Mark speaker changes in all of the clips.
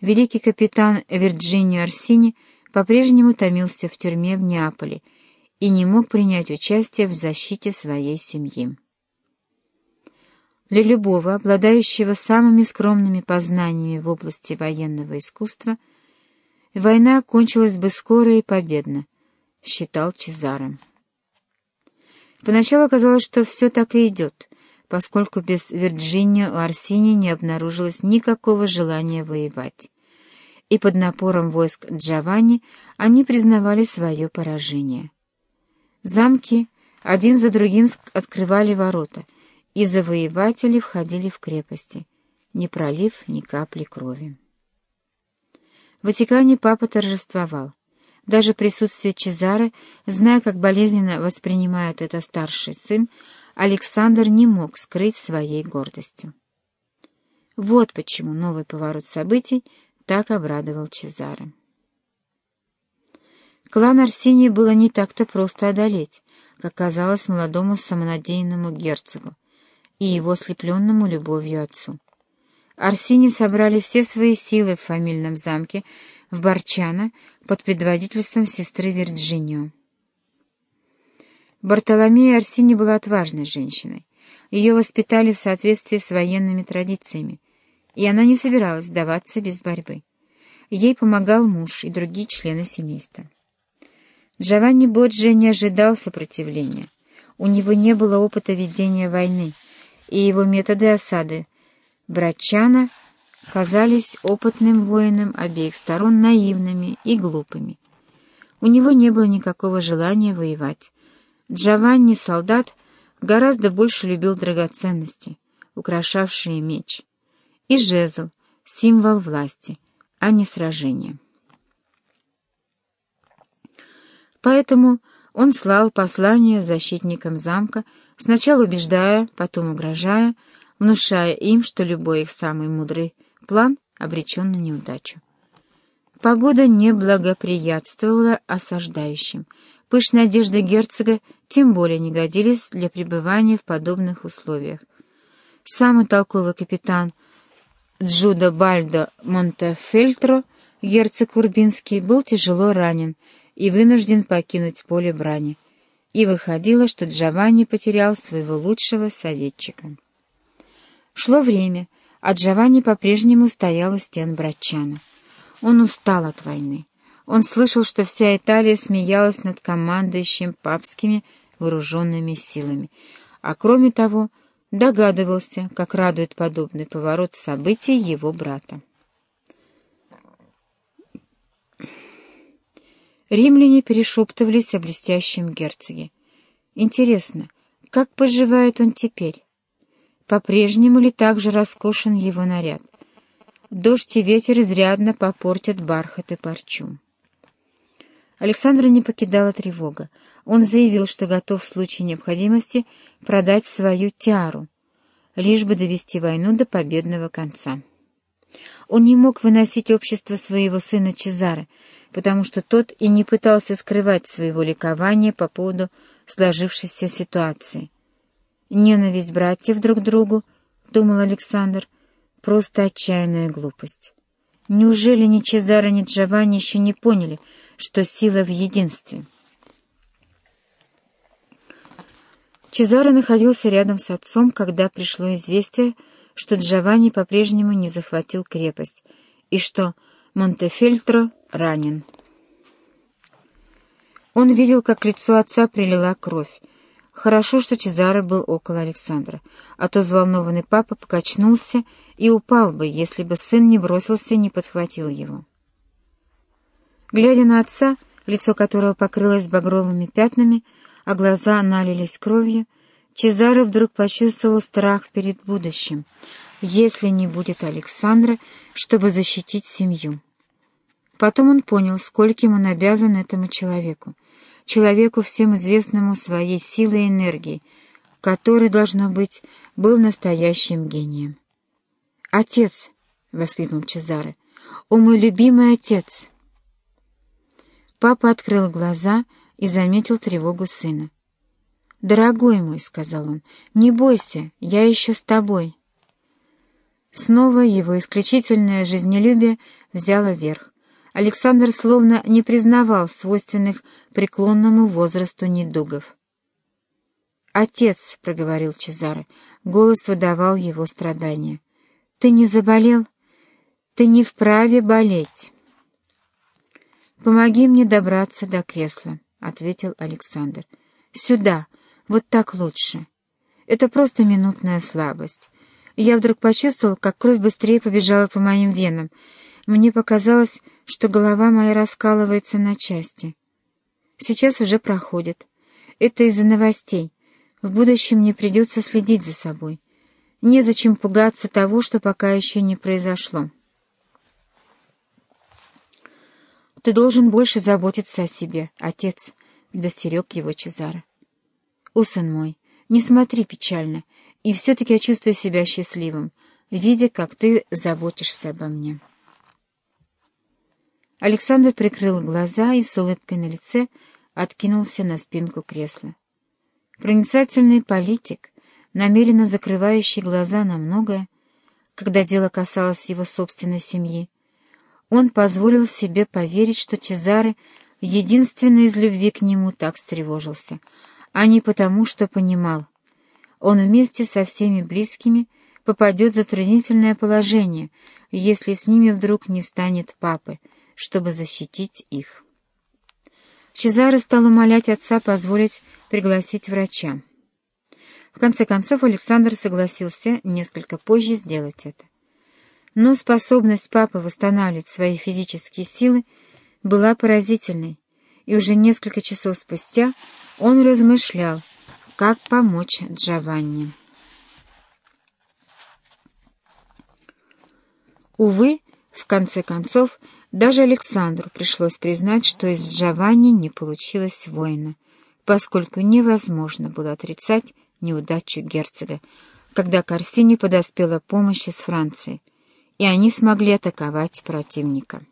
Speaker 1: великий капитан Вирджинио Арсини по-прежнему томился в тюрьме в Неаполе и не мог принять участие в защите своей семьи. Для любого, обладающего самыми скромными познаниями в области военного искусства, война кончилась бы скоро и победно, считал Чезаро. Поначалу казалось, что все так и идет, поскольку без Вирджинии у Арсини не обнаружилось никакого желания воевать. И под напором войск Джованни они признавали свое поражение. Замки один за другим открывали ворота — и завоеватели входили в крепости, не пролив ни капли крови. В Ватикане папа торжествовал. Даже присутствие Чезары, зная, как болезненно воспринимает это старший сын, Александр не мог скрыть своей гордости. Вот почему новый поворот событий так обрадовал Чезаре. Клан Арсении было не так-то просто одолеть, как казалось молодому самонадеянному герцогу, и его ослепленному любовью отцу. Арсини собрали все свои силы в фамильном замке в Барчано под предводительством сестры Вирджинио. Бартоломея Арсини была отважной женщиной. Ее воспитали в соответствии с военными традициями, и она не собиралась сдаваться без борьбы. Ей помогал муж и другие члены семейства. Джованни Боджи не ожидал сопротивления. У него не было опыта ведения войны, и его методы осады Братчана казались опытным воином обеих сторон наивными и глупыми. У него не было никакого желания воевать. Джованни, солдат, гораздо больше любил драгоценности, украшавшие меч, и жезл, символ власти, а не сражения. Поэтому он слал послания защитникам замка, сначала убеждая, потом угрожая, внушая им, что любой их самый мудрый план обречен на неудачу. Погода не благоприятствовала осаждающим. Пышные одежды герцога тем более не годились для пребывания в подобных условиях. Самый толковый капитан Джудо Бальдо Монтефельтро, герцог Урбинский, был тяжело ранен и вынужден покинуть поле брани и выходило, что Джованни потерял своего лучшего советчика. Шло время, а Джованни по-прежнему стоял у стен Братчана. Он устал от войны. Он слышал, что вся Италия смеялась над командующим папскими вооруженными силами, а кроме того догадывался, как радует подобный поворот событий его брата. Римляне перешептывались о блестящем герцоге. Интересно, как поживает он теперь? По-прежнему ли так же роскошен его наряд? Дождь и ветер изрядно попортят бархат и парчу. Александра не покидала тревога. Он заявил, что готов в случае необходимости продать свою тиару, лишь бы довести войну до победного конца. Он не мог выносить общество своего сына Чезаре, потому что тот и не пытался скрывать своего ликования по поводу сложившейся ситуации. «Ненависть братьев друг к другу», — думал Александр, — «просто отчаянная глупость. Неужели ни Чезаро, ни Джованни еще не поняли, что сила в единстве?» Чезаро находился рядом с отцом, когда пришло известие, что Джованни по-прежнему не захватил крепость и что Монтефельтро ранен. Он видел, как лицо отца прилила кровь. Хорошо, что Чезаро был около Александра, а то взволнованный папа покачнулся и упал бы, если бы сын не бросился и не подхватил его. Глядя на отца, лицо которого покрылось багровыми пятнами, а глаза налились кровью, Чезаро вдруг почувствовал страх перед будущим, если не будет Александра, чтобы защитить семью. Потом он понял, скольким он обязан этому человеку, человеку, всем известному своей силой и энергией, который, должно быть, был настоящим гением. «Отец!» — воскликнул Чезаре. «О, мой любимый отец!» Папа открыл глаза и заметил тревогу сына. «Дорогой мой», — сказал он, — «не бойся, я еще с тобой». Снова его исключительное жизнелюбие взяло верх. Александр словно не признавал свойственных преклонному возрасту недугов. «Отец», — проговорил Чезаре, — голос выдавал его страдания. «Ты не заболел? Ты не вправе болеть». «Помоги мне добраться до кресла», — ответил Александр. «Сюда, вот так лучше. Это просто минутная слабость. Я вдруг почувствовал, как кровь быстрее побежала по моим венам. Мне показалось, что голова моя раскалывается на части. Сейчас уже проходит. Это из-за новостей. В будущем мне придется следить за собой. Незачем пугаться того, что пока еще не произошло. Ты должен больше заботиться о себе, отец, — достерег его Чезаро. О, сын мой, не смотри печально, и все-таки я чувствую себя счастливым, видя, как ты заботишься обо мне. Александр прикрыл глаза и с улыбкой на лице откинулся на спинку кресла. Проницательный политик, намеренно закрывающий глаза на многое, когда дело касалось его собственной семьи, он позволил себе поверить, что Чезаре, единственный из любви к нему, так встревожился, а не потому, что понимал. Он вместе со всеми близкими попадет в затруднительное положение, если с ними вдруг не станет папы — чтобы защитить их. Чезаро стал умолять отца позволить пригласить врача. В конце концов Александр согласился несколько позже сделать это. Но способность папы восстанавливать свои физические силы была поразительной, и уже несколько часов спустя он размышлял, как помочь Джованни. Увы, в конце концов, даже Александру пришлось признать, что из Джованни не получилось воина, поскольку невозможно было отрицать неудачу герцога, когда Корсини подоспела помощь из Франции, и они смогли атаковать противника.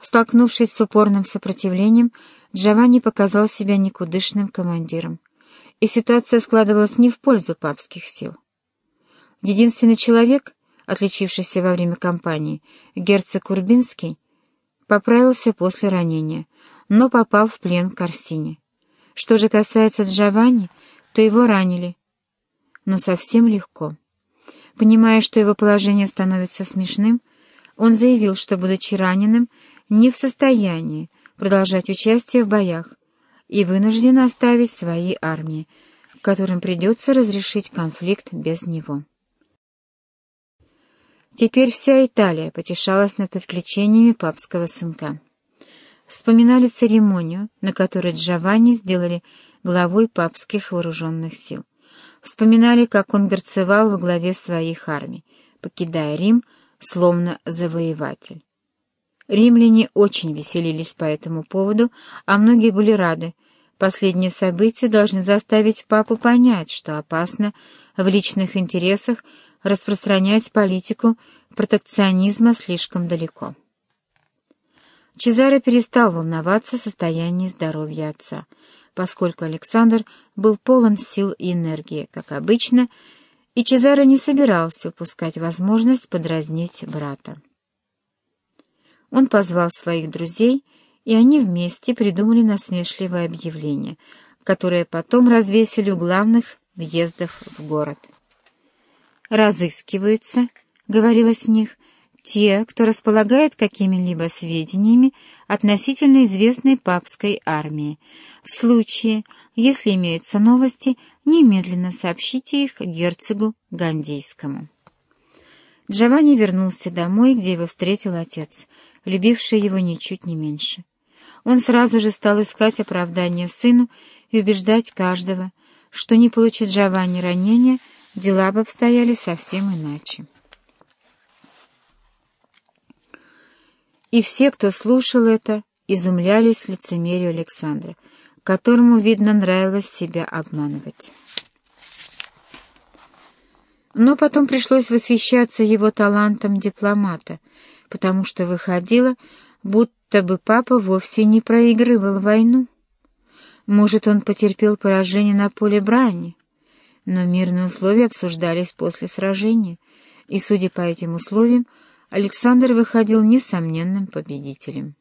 Speaker 1: Столкнувшись с упорным сопротивлением, Джованни показал себя никудышным командиром, и ситуация складывалась не в пользу папских сил. Единственный человек, отличившийся во время кампании, герцог Урбинский, поправился после ранения, но попал в плен к Корсине. Что же касается Джованни, то его ранили, но совсем легко. Понимая, что его положение становится смешным, он заявил, что, будучи раненым, не в состоянии продолжать участие в боях и вынужден оставить свои армии, которым придется разрешить конфликт без него. Теперь вся Италия потешалась над отключениями папского сынка. Вспоминали церемонию, на которой Джованни сделали главой папских вооруженных сил. Вспоминали, как он горцевал во главе своих армий, покидая Рим, словно завоеватель. Римляне очень веселились по этому поводу, а многие были рады. Последние события должны заставить папу понять, что опасно в личных интересах распространять политику протекционизма слишком далеко. Чезаре перестал волноваться о состоянии здоровья отца, поскольку Александр был полон сил и энергии, как обычно, и Чезаре не собирался упускать возможность подразнить брата. Он позвал своих друзей, и они вместе придумали насмешливое объявление, которое потом развесили у главных въездов в город разыскиваются, — говорилось в них, — те, кто располагает какими-либо сведениями относительно известной папской армии. В случае, если имеются новости, немедленно сообщите их герцогу Гандийскому. Джованни вернулся домой, где его встретил отец, любивший его ничуть не меньше. Он сразу же стал искать оправдание сыну и убеждать каждого, что не получит Джованни ранения, дела бы обстояли совсем иначе. И все, кто слушал это, изумлялись лицемерию Александра, которому, видно, нравилось себя обманывать. Но потом пришлось восхищаться его талантом дипломата, потому что выходило, будто бы папа вовсе не проигрывал войну. Может, он потерпел поражение на поле брани, но мирные условия обсуждались после сражения, и, судя по этим условиям, Александр выходил несомненным победителем.